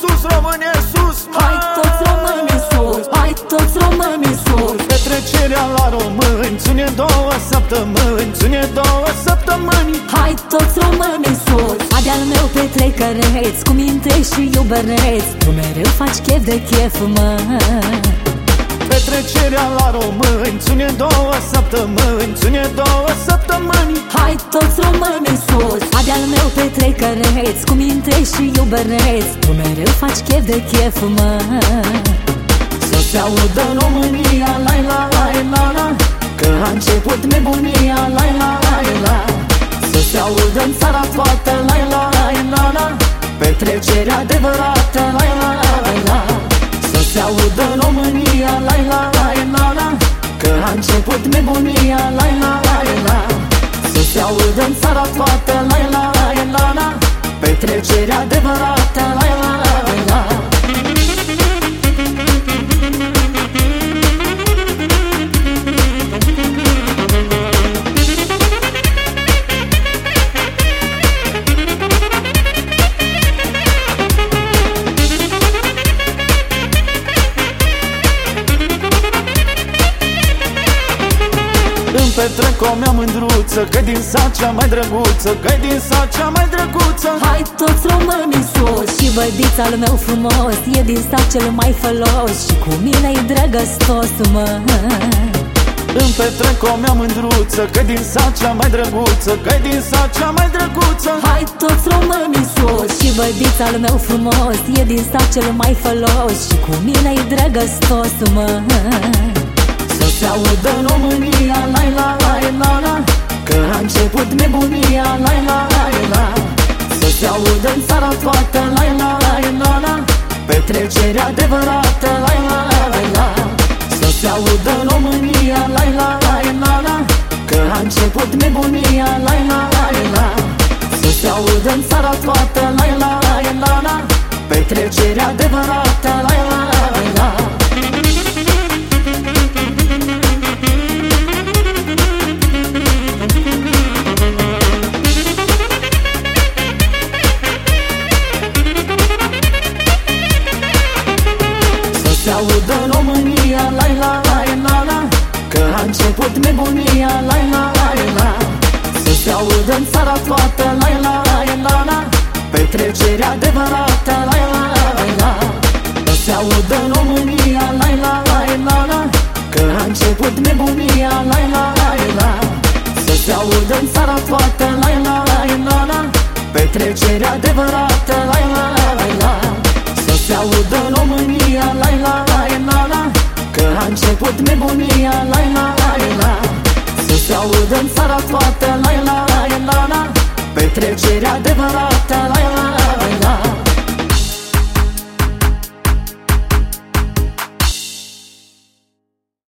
sus, române sus Hai toți românii sus, hai toți românii sus. Petrecerea la români Ține două săptămâni Ține două săptămâni. Hai toți românii sus Adeal meu petrecăreț Cu minte și iubăreț Tu mereu faci chef de chef, mă. Petrecerea la români Ține două săptămâni petrecăreț Cu minte și iubăreț Tu mereu faci chef de chef, mă Să se audă în România Lai la la la la Că a început nebunia Lai la la la Să se audă în țara toată Lai la la la la Petrecerea adevărată Lai la la la Să se audă în România Lai la la la la Că a început nebunia Lai la la la Să se audă în țara toată Lai la la la la Petrecerea adevărată petrec o mea mândruță Că din sat cea mai drăguță că din sat cea mai drăguță. Hai toți românii sus Și bădița al meu frumos E din stat cel mai fălos Și cu mine e drăgăstos, mă. Îmi petrec o mea mândruță Că din sat cea mai drăguță că din sat cea mai drăguță. Hai toți românii sus Și bădița al meu frumos E din stat cel mai fălos Și cu mine e drăgăstos, mă. Să se audă în România început nebunia Lai la la la Să se audă în țara toată Lai la la la la Petrecerea adevărată Lai la la la Să se audă în România Lai la la la la Că a început nebunia Lai la la la Să se audă în țara toată Lai la la la la Petrecerea adevărată Lai la la la se audă în România Lai la la la la Că a început nebunia Lai la la la Să se audă în țara toată Lai la la la la Petrecerea adevărată Lai la la la Să se audă în România Lai la la la la Că a început nebunia Lai la la la Să se audă în țara toată Lai la la la la Petrecerea adevărată Lai la la la Să se audă în România Lai la la la la. Că a început nebunia Lai la la la. Să se audă în țara toată Lai la la la la. Petrecerea adevărată Lai la la la